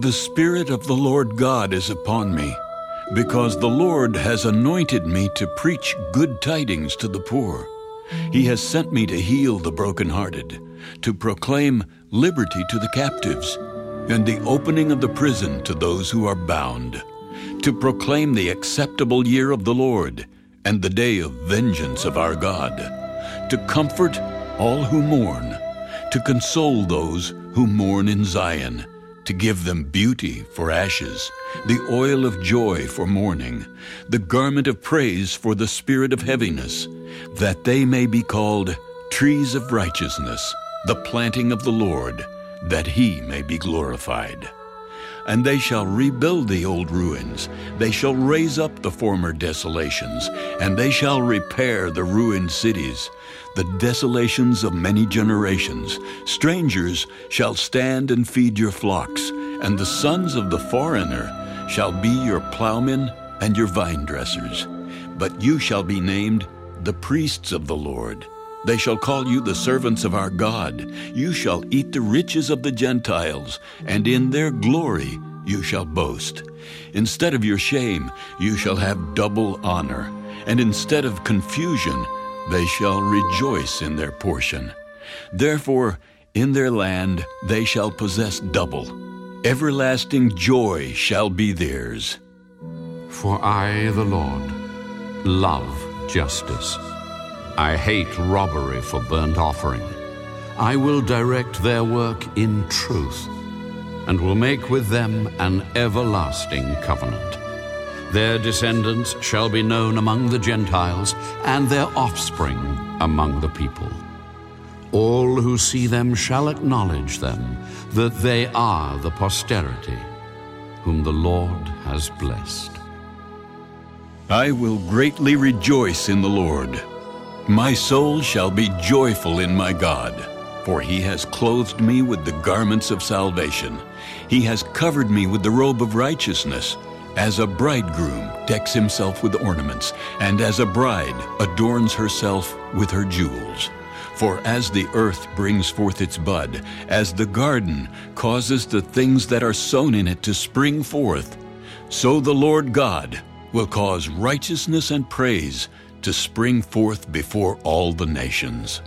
The Spirit of the Lord God is upon me, because the Lord has anointed me to preach good tidings to the poor. He has sent me to heal the brokenhearted, to proclaim liberty to the captives, and the opening of the prison to those who are bound, to proclaim the acceptable year of the Lord and the day of vengeance of our God, to comfort all who mourn, to console those who mourn in Zion, to give them beauty for ashes, the oil of joy for mourning, the garment of praise for the spirit of heaviness, that they may be called trees of righteousness, the planting of the Lord, that he may be glorified. And they shall rebuild the old ruins, they shall raise up the former desolations, and they shall repair the ruined cities, the desolations of many generations. Strangers shall stand and feed your flocks, and the sons of the foreigner shall be your plowmen and your vine dressers. But you shall be named the priests of the Lord. They shall call you the servants of our God. You shall eat the riches of the Gentiles, and in their glory you shall boast. Instead of your shame, you shall have double honor, and instead of confusion, they shall rejoice in their portion. Therefore, in their land they shall possess double. Everlasting joy shall be theirs. For I, the Lord, love justice. I hate robbery for burnt offering. I will direct their work in truth, and will make with them an everlasting covenant. Their descendants shall be known among the Gentiles, and their offspring among the people. All who see them shall acknowledge them, that they are the posterity whom the Lord has blessed. I will greatly rejoice in the Lord. My soul shall be joyful in my God, for he has clothed me with the garments of salvation. He has covered me with the robe of righteousness, as a bridegroom decks himself with ornaments, and as a bride adorns herself with her jewels. For as the earth brings forth its bud, as the garden causes the things that are sown in it to spring forth, so the Lord God will cause righteousness and praise to spring forth before all the nations.